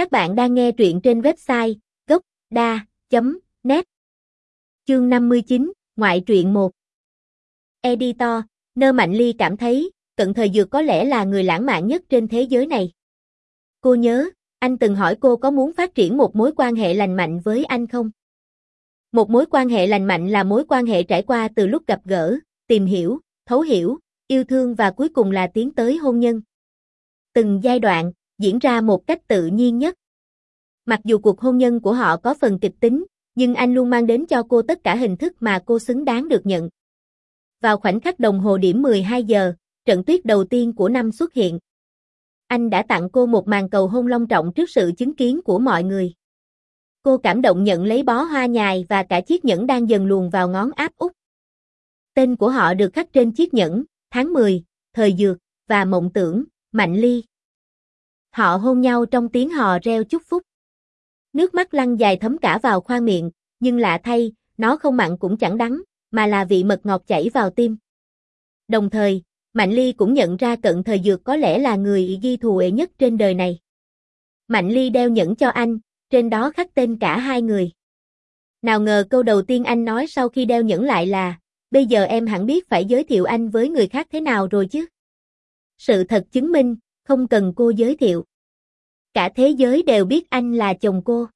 Các bạn đang nghe truyện trên website gốc.da.net Chương 59, Ngoại truyện 1 Editor, Nơ Mạnh Ly cảm thấy, cận thời dược có lẽ là người lãng mạn nhất trên thế giới này. Cô nhớ, anh từng hỏi cô có muốn phát triển một mối quan hệ lành mạnh với anh không? Một mối quan hệ lành mạnh là mối quan hệ trải qua từ lúc gặp gỡ, tìm hiểu, thấu hiểu, yêu thương và cuối cùng là tiến tới hôn nhân. Từng giai đoạn, diễn ra một cách tự nhiên nhất. Mặc dù cuộc hôn nhân của họ có phần kịch tính, nhưng anh luôn mang đến cho cô tất cả hình thức mà cô xứng đáng được nhận. Vào khoảnh khắc đồng hồ điểm 12 giờ, trận tuyết đầu tiên của năm xuất hiện. Anh đã tặng cô một màn cầu hôn long trọng trước sự chứng kiến của mọi người. Cô cảm động nhận lấy bó hoa nhài và cả chiếc nhẫn đang dần luồn vào ngón áp út. Tên của họ được khắc trên chiếc nhẫn, tháng 10, thời dược, và mộng tưởng, Mạnh Ly. Họ hôn nhau trong tiếng hò reo chúc phúc. Nước mắt lăn dài thấm cả vào khoang miệng, nhưng lạ thay, nó không mặn cũng chẳng đắng, mà là vị mật ngọt chảy vào tim. Đồng thời, Mạnh Ly cũng nhận ra cận thời dược có lẽ là người ghi thù ệ nhất trên đời này. Mạnh Ly đeo nhẫn cho anh, trên đó khắc tên cả hai người. Nào ngờ câu đầu tiên anh nói sau khi đeo nhẫn lại là, bây giờ em hẳn biết phải giới thiệu anh với người khác thế nào rồi chứ. Sự thật chứng minh, không cần cô giới thiệu. Cả thế giới đều biết anh là chồng cô.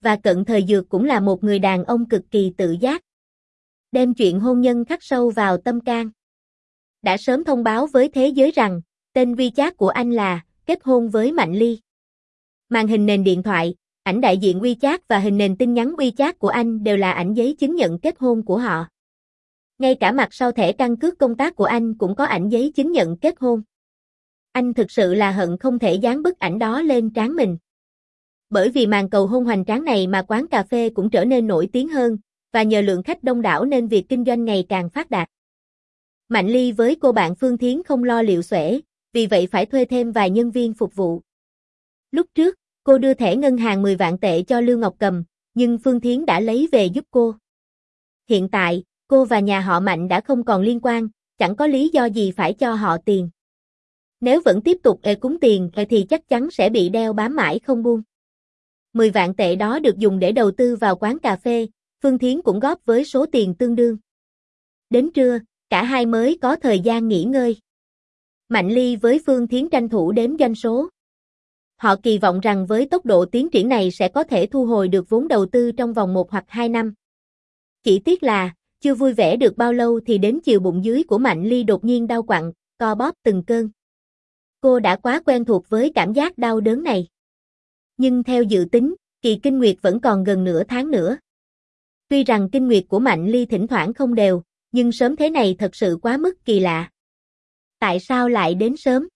Và cận thời dược cũng là một người đàn ông cực kỳ tự giác. Đem chuyện hôn nhân khắc sâu vào tâm can. Đã sớm thông báo với thế giới rằng, tên vi chát của anh là, kết hôn với Mạnh Ly. Màn hình nền điện thoại, ảnh đại diện WeChat và hình nền tin nhắn WeChat của anh đều là ảnh giấy chứng nhận kết hôn của họ. Ngay cả mặt sau thẻ căn cước công tác của anh cũng có ảnh giấy chứng nhận kết hôn. Anh thực sự là hận không thể dán bức ảnh đó lên trán mình. Bởi vì màn cầu hôn hoành tráng này mà quán cà phê cũng trở nên nổi tiếng hơn, và nhờ lượng khách đông đảo nên việc kinh doanh ngày càng phát đạt. Mạnh Ly với cô bạn Phương Thiến không lo liệu xuể, vì vậy phải thuê thêm vài nhân viên phục vụ. Lúc trước, cô đưa thẻ ngân hàng 10 vạn tệ cho Lưu Ngọc Cầm, nhưng Phương Thiến đã lấy về giúp cô. Hiện tại, cô và nhà họ Mạnh đã không còn liên quan, chẳng có lý do gì phải cho họ tiền. Nếu vẫn tiếp tục ê cúng tiền e thì chắc chắn sẽ bị đeo bám mãi không buông. 10 vạn tệ đó được dùng để đầu tư vào quán cà phê, Phương Thiến cũng góp với số tiền tương đương. Đến trưa, cả hai mới có thời gian nghỉ ngơi. Mạnh Ly với Phương Thiến tranh thủ đếm doanh số. Họ kỳ vọng rằng với tốc độ tiến triển này sẽ có thể thu hồi được vốn đầu tư trong vòng 1 hoặc 2 năm. Chỉ tiếc là, chưa vui vẻ được bao lâu thì đến chiều bụng dưới của Mạnh Ly đột nhiên đau quặn, co bóp từng cơn. Cô đã quá quen thuộc với cảm giác đau đớn này. Nhưng theo dự tính, kỳ kinh nguyệt vẫn còn gần nửa tháng nữa. Tuy rằng kinh nguyệt của Mạnh Ly thỉnh thoảng không đều, nhưng sớm thế này thật sự quá mức kỳ lạ. Tại sao lại đến sớm?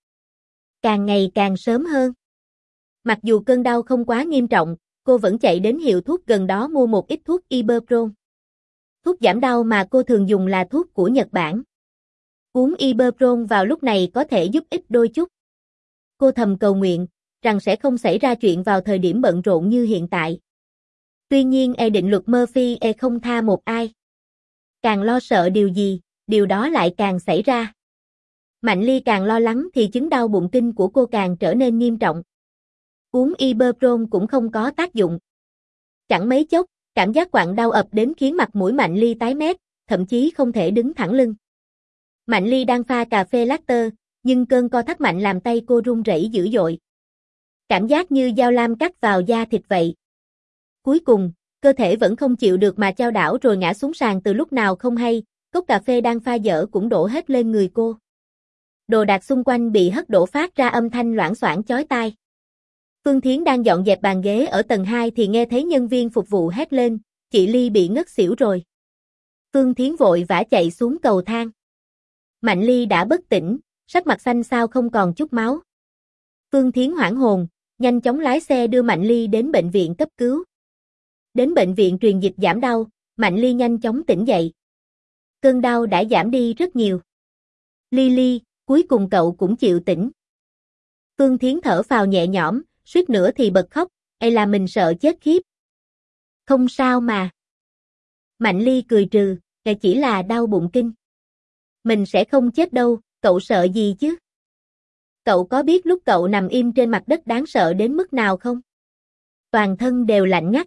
Càng ngày càng sớm hơn. Mặc dù cơn đau không quá nghiêm trọng, cô vẫn chạy đến hiệu thuốc gần đó mua một ít thuốc Ibuprofen. Thuốc giảm đau mà cô thường dùng là thuốc của Nhật Bản. Uống Ibuprofen vào lúc này có thể giúp ích đôi chút. Cô thầm cầu nguyện, rằng sẽ không xảy ra chuyện vào thời điểm bận rộn như hiện tại. Tuy nhiên e định luật Murphy e không tha một ai. Càng lo sợ điều gì, điều đó lại càng xảy ra. Mạnh Ly càng lo lắng thì chứng đau bụng kinh của cô càng trở nên nghiêm trọng. Uống Ibuprofen cũng không có tác dụng. Chẳng mấy chốc, cảm giác quặn đau ập đến khiến mặt mũi Mạnh Ly tái mét, thậm chí không thể đứng thẳng lưng. Mạnh Ly đang pha cà phê latte, nhưng cơn co thắt mạnh làm tay cô run rẩy dữ dội. Cảm giác như dao lam cắt vào da thịt vậy. Cuối cùng, cơ thể vẫn không chịu được mà trao đảo rồi ngã xuống sàn từ lúc nào không hay, cốc cà phê đang pha dở cũng đổ hết lên người cô. Đồ đạc xung quanh bị hất đổ phát ra âm thanh loãng xoảng chói tai. Phương Thiến đang dọn dẹp bàn ghế ở tầng 2 thì nghe thấy nhân viên phục vụ hét lên, chị Ly bị ngất xỉu rồi. Phương Thiến vội vã chạy xuống cầu thang. Mạnh Ly đã bất tỉnh, sắc mặt xanh xao không còn chút máu. Phương Thiến hoảng hồn, nhanh chóng lái xe đưa Mạnh Ly đến bệnh viện cấp cứu. Đến bệnh viện truyền dịch giảm đau, Mạnh Ly nhanh chóng tỉnh dậy. Cơn đau đã giảm đi rất nhiều. Ly Ly, cuối cùng cậu cũng chịu tỉnh. Phương Thiến thở phào nhẹ nhõm, suýt nữa thì bật khóc, hay là mình sợ chết khiếp. Không sao mà. Mạnh Ly cười trừ, chỉ là đau bụng kinh. Mình sẽ không chết đâu, cậu sợ gì chứ? Cậu có biết lúc cậu nằm im trên mặt đất đáng sợ đến mức nào không? Toàn thân đều lạnh ngắt.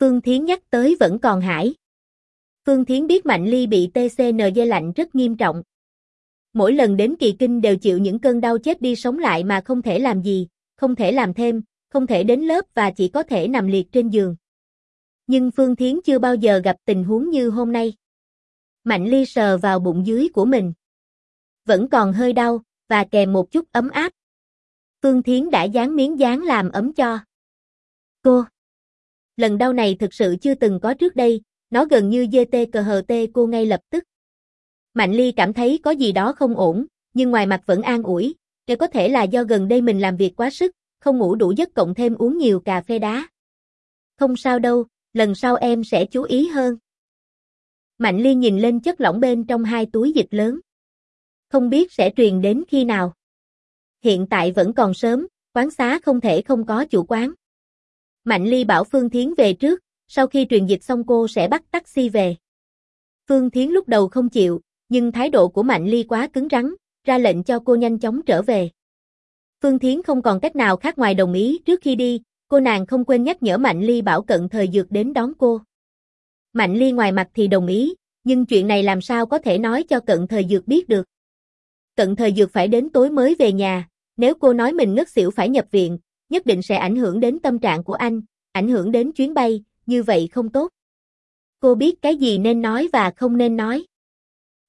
Phương Thiến nhắc tới vẫn còn hải. Phương Thiến biết Mạnh Ly bị TCNG lạnh rất nghiêm trọng. Mỗi lần đến kỳ kinh đều chịu những cơn đau chết đi sống lại mà không thể làm gì, không thể làm thêm, không thể đến lớp và chỉ có thể nằm liệt trên giường. Nhưng Phương Thiến chưa bao giờ gặp tình huống như hôm nay. Mạnh Ly sờ vào bụng dưới của mình. Vẫn còn hơi đau, và kèm một chút ấm áp. Phương Thiến đã dán miếng dán làm ấm cho. Cô. Lần đau này thực sự chưa từng có trước đây, nó gần như dê tê cờ hờ tê cô ngay lập tức. Mạnh Ly cảm thấy có gì đó không ổn, nhưng ngoài mặt vẫn an ủi, để có thể là do gần đây mình làm việc quá sức, không ngủ đủ giấc cộng thêm uống nhiều cà phê đá. Không sao đâu, lần sau em sẽ chú ý hơn. Mạnh Ly nhìn lên chất lỏng bên trong hai túi dịch lớn. Không biết sẽ truyền đến khi nào. Hiện tại vẫn còn sớm, quán xá không thể không có chủ quán. Mạnh Ly bảo Phương Thiến về trước, sau khi truyền dịch xong cô sẽ bắt taxi về. Phương Thiến lúc đầu không chịu, nhưng thái độ của Mạnh Ly quá cứng rắn, ra lệnh cho cô nhanh chóng trở về. Phương Thiến không còn cách nào khác ngoài đồng ý trước khi đi, cô nàng không quên nhắc nhở Mạnh Ly bảo cận thời dược đến đón cô. Mạnh Ly ngoài mặt thì đồng ý, nhưng chuyện này làm sao có thể nói cho cận thời dược biết được. Cận thời dược phải đến tối mới về nhà, nếu cô nói mình ngất xỉu phải nhập viện, nhất định sẽ ảnh hưởng đến tâm trạng của anh, ảnh hưởng đến chuyến bay, như vậy không tốt. Cô biết cái gì nên nói và không nên nói.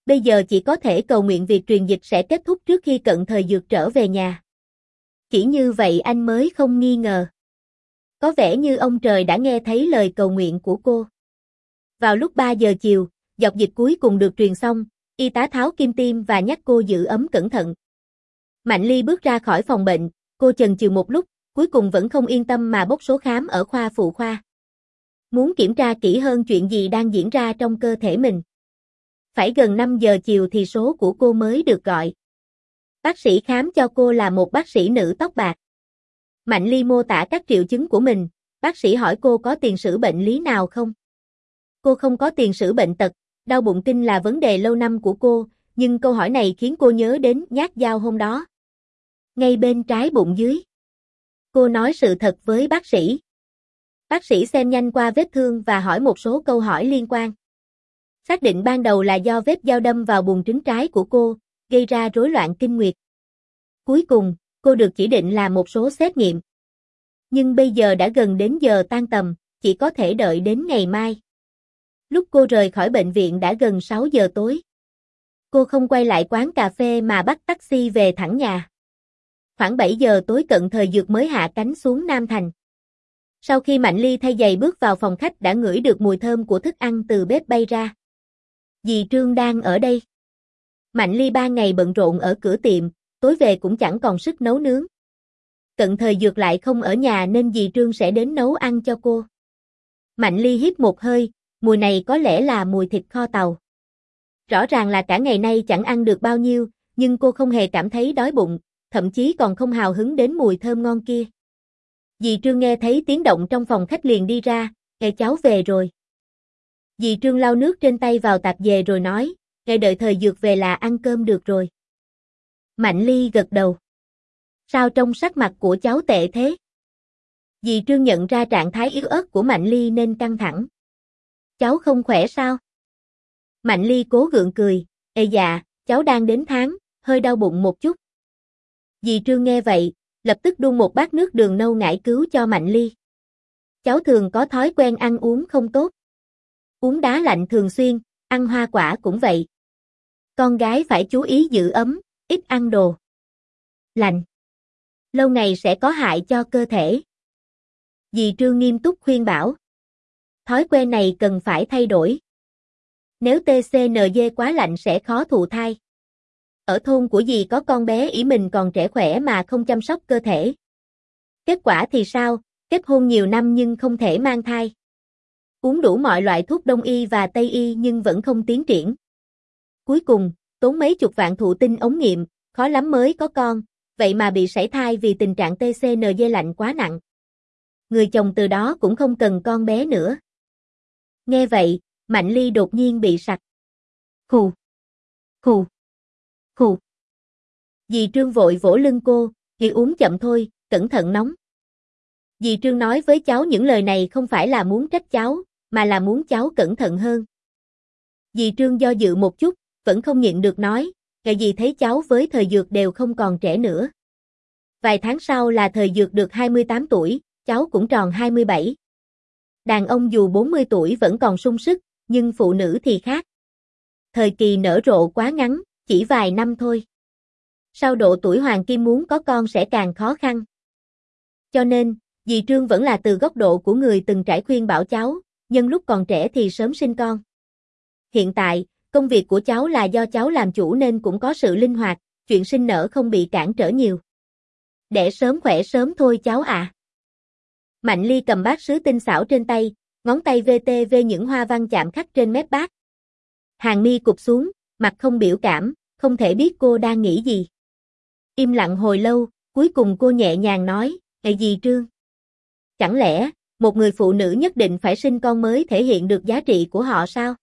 Bây giờ chỉ có thể cầu nguyện việc truyền dịch sẽ kết thúc trước khi cận thời dược trở về nhà. Chỉ như vậy anh mới không nghi ngờ. Có vẻ như ông trời đã nghe thấy lời cầu nguyện của cô. Vào lúc 3 giờ chiều, dọc dịch cuối cùng được truyền xong, y tá tháo kim tiêm và nhắc cô giữ ấm cẩn thận. Mạnh Ly bước ra khỏi phòng bệnh, cô chần chừ một lúc, cuối cùng vẫn không yên tâm mà bốc số khám ở khoa phụ khoa. Muốn kiểm tra kỹ hơn chuyện gì đang diễn ra trong cơ thể mình. Phải gần 5 giờ chiều thì số của cô mới được gọi. Bác sĩ khám cho cô là một bác sĩ nữ tóc bạc. Mạnh Ly mô tả các triệu chứng của mình, bác sĩ hỏi cô có tiền sử bệnh lý nào không? Cô không có tiền sử bệnh tật, đau bụng kinh là vấn đề lâu năm của cô, nhưng câu hỏi này khiến cô nhớ đến nhát dao hôm đó. Ngay bên trái bụng dưới. Cô nói sự thật với bác sĩ. Bác sĩ xem nhanh qua vết thương và hỏi một số câu hỏi liên quan. Xác định ban đầu là do vết dao đâm vào buồng trứng trái của cô, gây ra rối loạn kinh nguyệt. Cuối cùng, cô được chỉ định làm một số xét nghiệm. Nhưng bây giờ đã gần đến giờ tan tầm, chỉ có thể đợi đến ngày mai. Lúc cô rời khỏi bệnh viện đã gần 6 giờ tối. Cô không quay lại quán cà phê mà bắt taxi về thẳng nhà. Khoảng 7 giờ tối cận thời dược mới hạ cánh xuống Nam Thành. Sau khi Mạnh Ly thay giày bước vào phòng khách đã ngửi được mùi thơm của thức ăn từ bếp bay ra. Dì Trương đang ở đây. Mạnh Ly ba ngày bận rộn ở cửa tiệm, tối về cũng chẳng còn sức nấu nướng. Cận thời dược lại không ở nhà nên dì Trương sẽ đến nấu ăn cho cô. Mạnh Ly hít một hơi, mùi này có lẽ là mùi thịt kho tàu. Rõ ràng là cả ngày nay chẳng ăn được bao nhiêu, nhưng cô không hề cảm thấy đói bụng, thậm chí còn không hào hứng đến mùi thơm ngon kia. Dì Trương nghe thấy tiếng động trong phòng khách liền đi ra, nghe cháu về rồi. Dì Trương lau nước trên tay vào tạp về rồi nói, nghe đợi thời dược về là ăn cơm được rồi. Mạnh Ly gật đầu. Sao trong sắc mặt của cháu tệ thế? Dì Trương nhận ra trạng thái yếu ớt của Mạnh Ly nên căng thẳng. Cháu không khỏe sao? Mạnh Ly cố gượng cười, Ê dạ, cháu đang đến tháng, hơi đau bụng một chút. Dì Trương nghe vậy, lập tức đun một bát nước đường nâu ngải cứu cho Mạnh Ly. Cháu thường có thói quen ăn uống không tốt. Uống đá lạnh thường xuyên, ăn hoa quả cũng vậy. Con gái phải chú ý giữ ấm, ít ăn đồ lạnh. Lâu ngày sẽ có hại cho cơ thể. Dì Trương nghiêm túc khuyên bảo. Thói quen này cần phải thay đổi. Nếu TCNJ quá lạnh sẽ khó thụ thai. Ở thôn của dì có con bé ý mình còn trẻ khỏe mà không chăm sóc cơ thể. Kết quả thì sao, kết hôn nhiều năm nhưng không thể mang thai. Uống đủ mọi loại thuốc đông y và tây y nhưng vẫn không tiến triển. Cuối cùng, tốn mấy chục vạn thụ tinh ống nghiệm, khó lắm mới có con, vậy mà bị sảy thai vì tình trạng TCNJ lạnh quá nặng. Người chồng từ đó cũng không cần con bé nữa. Nghe vậy, Mạnh Ly đột nhiên bị sặc. Khù. Khù. Khù. Dì Trương vội vỗ lưng cô, "Chị uống chậm thôi, cẩn thận nóng." Dì Trương nói với cháu những lời này không phải là muốn trách cháu, mà là muốn cháu cẩn thận hơn. Dì Trương do dự một chút, vẫn không nhịn được nói, ngày dì thấy cháu với thời dược đều không còn trẻ nữa. Vài tháng sau là thời dược được 28 tuổi, cháu cũng tròn 27. Đàn ông dù 40 tuổi vẫn còn sung sức, nhưng phụ nữ thì khác. Thời kỳ nở rộ quá ngắn, chỉ vài năm thôi. Sau độ tuổi hoàng kim muốn có con sẽ càng khó khăn. Cho nên, dì Trương vẫn là từ góc độ của người từng trải khuyên bảo cháu, nhân lúc còn trẻ thì sớm sinh con. Hiện tại, công việc của cháu là do cháu làm chủ nên cũng có sự linh hoạt, chuyện sinh nở không bị cản trở nhiều. Để sớm khỏe sớm thôi cháu ạ. Mạnh Ly cầm bát sứ tinh xảo trên tay, ngón tay VTV những hoa văn chạm khắc trên mép bát. Hàng mi cụp xuống, mặt không biểu cảm, không thể biết cô đang nghĩ gì. Im lặng hồi lâu, cuối cùng cô nhẹ nhàng nói, Ê gì trương? Chẳng lẽ, một người phụ nữ nhất định phải sinh con mới thể hiện được giá trị của họ sao?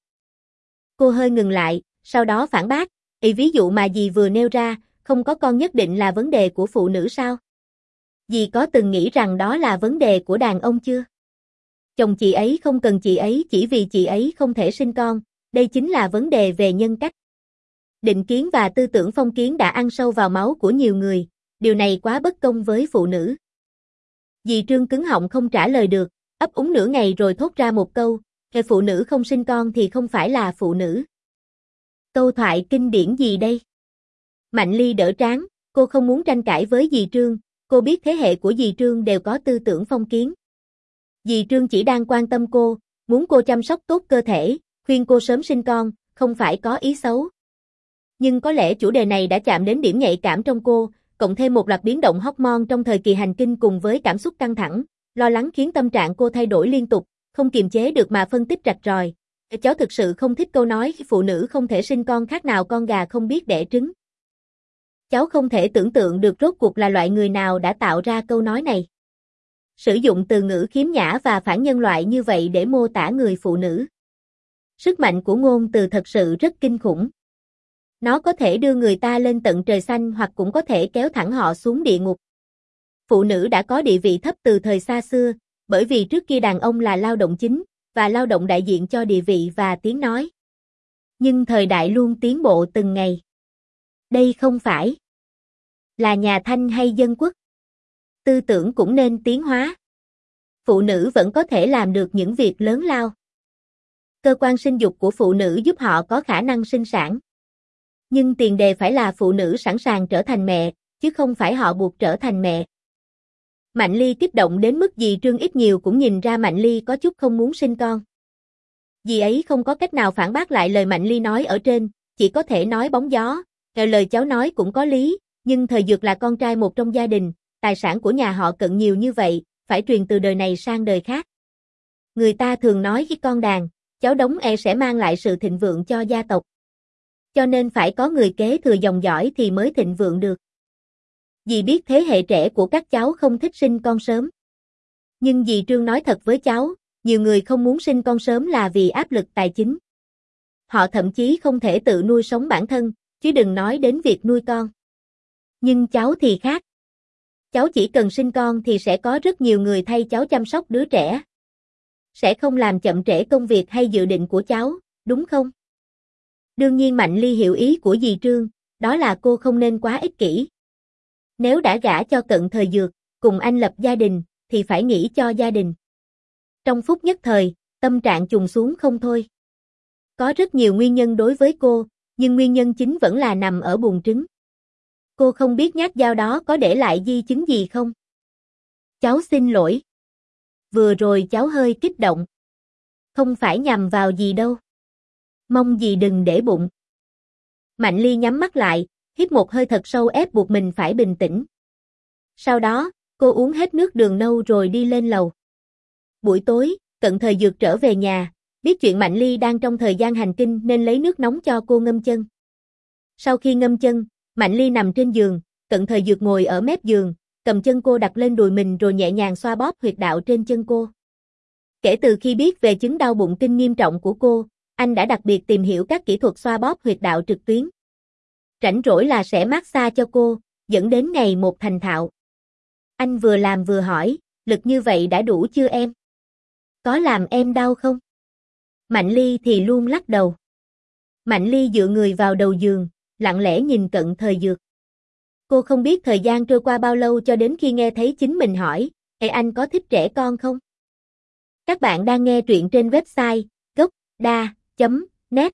Cô hơi ngừng lại, sau đó phản bác, Ý ví dụ mà dì vừa nêu ra, không có con nhất định là vấn đề của phụ nữ sao? Dì có từng nghĩ rằng đó là vấn đề của đàn ông chưa? Chồng chị ấy không cần chị ấy chỉ vì chị ấy không thể sinh con, đây chính là vấn đề về nhân cách. Định kiến và tư tưởng phong kiến đã ăn sâu vào máu của nhiều người, điều này quá bất công với phụ nữ. Dì Trương cứng họng không trả lời được, ấp úng nửa ngày rồi thốt ra một câu, người phụ nữ không sinh con thì không phải là phụ nữ. Câu thoại kinh điển gì đây? Mạnh Ly đỡ tráng, cô không muốn tranh cãi với dì Trương, cô biết thế hệ của dì Trương đều có tư tưởng phong kiến. Dì Trương chỉ đang quan tâm cô, muốn cô chăm sóc tốt cơ thể, khuyên cô sớm sinh con, không phải có ý xấu. Nhưng có lẽ chủ đề này đã chạm đến điểm nhạy cảm trong cô, cộng thêm một loạt biến động hormone trong thời kỳ hành kinh cùng với cảm xúc căng thẳng, lo lắng khiến tâm trạng cô thay đổi liên tục, không kiềm chế được mà phân tích rạch ròi. Cháu thực sự không thích câu nói phụ nữ không thể sinh con khác nào con gà không biết đẻ trứng. Cháu không thể tưởng tượng được rốt cuộc là loại người nào đã tạo ra câu nói này. Sử dụng từ ngữ khiếm nhã và phản nhân loại như vậy để mô tả người phụ nữ. Sức mạnh của ngôn từ thật sự rất kinh khủng. Nó có thể đưa người ta lên tận trời xanh hoặc cũng có thể kéo thẳng họ xuống địa ngục. Phụ nữ đã có địa vị thấp từ thời xa xưa, bởi vì trước kia đàn ông là lao động chính, và lao động đại diện cho địa vị và tiếng nói. Nhưng thời đại luôn tiến bộ từng ngày. Đây không phải là nhà Thanh hay dân quốc. Tư tưởng cũng nên tiến hóa. Phụ nữ vẫn có thể làm được những việc lớn lao. Cơ quan sinh dục của phụ nữ giúp họ có khả năng sinh sản. Nhưng tiền đề phải là phụ nữ sẵn sàng trở thành mẹ, chứ không phải họ buộc trở thành mẹ. Mạnh Ly kích động đến mức gì Trương ít nhiều cũng nhìn ra Mạnh Ly có chút không muốn sinh con. Dì ấy không có cách nào phản bác lại lời Mạnh Ly nói ở trên, chỉ có thể nói bóng gió, Theo lời cháu nói cũng có lý, nhưng thời dược là con trai một trong gia đình, tài sản của nhà họ cận nhiều như vậy, phải truyền từ đời này sang đời khác. Người ta thường nói với con đàn, cháu đống e sẽ mang lại sự thịnh vượng cho gia tộc. Cho nên phải có người kế thừa dòng dõi thì mới thịnh vượng được. Dì biết thế hệ trẻ của các cháu không thích sinh con sớm. Nhưng dì Trương nói thật với cháu, nhiều người không muốn sinh con sớm là vì áp lực tài chính. Họ thậm chí không thể tự nuôi sống bản thân, chứ đừng nói đến việc nuôi con. Nhưng cháu thì khác. Cháu chỉ cần sinh con thì sẽ có rất nhiều người thay cháu chăm sóc đứa trẻ. Sẽ không làm chậm trễ công việc hay dự định của cháu, đúng không? Đương nhiên Mạnh Ly hiểu ý của dì Trương, đó là cô không nên quá ích kỷ. Nếu đã gả cho cận thời dược, cùng anh lập gia đình, thì phải nghĩ cho gia đình. Trong phút nhất thời, tâm trạng trùng xuống không thôi. Có rất nhiều nguyên nhân đối với cô, nhưng nguyên nhân chính vẫn là nằm ở buồn trứng. Cô không biết nhát dao đó có để lại di chứng gì không? Cháu xin lỗi. Vừa rồi cháu hơi kích động. Không phải nhằm vào gì đâu. Mong gì đừng để bụng. Mạnh ly nhắm mắt lại, hít một hơi thật sâu ép buộc mình phải bình tĩnh. Sau đó, cô uống hết nước đường nâu rồi đi lên lầu. Buổi tối, cận thời dược trở về nhà, biết chuyện Mạnh Ly đang trong thời gian hành kinh nên lấy nước nóng cho cô ngâm chân. Sau khi ngâm chân, Mạnh Ly nằm trên giường, cận thời dược ngồi ở mép giường, cầm chân cô đặt lên đùi mình rồi nhẹ nhàng xoa bóp huyệt đạo trên chân cô. Kể từ khi biết về chứng đau bụng kinh nghiêm trọng của cô, anh đã đặc biệt tìm hiểu các kỹ thuật xoa bóp huyệt đạo trực tuyến. Rảnh rỗi là sẽ mát xa cho cô, dẫn đến ngày một thành thạo. Anh vừa làm vừa hỏi, lực như vậy đã đủ chưa em? Có làm em đau không? Mạnh Ly thì luôn lắc đầu. Mạnh Ly dựa người vào đầu giường, lặng lẽ nhìn cận thời dược. Cô không biết thời gian trôi qua bao lâu cho đến khi nghe thấy chính mình hỏi, Ê anh có thích trẻ con không? Các bạn đang nghe truyện trên website gocda.net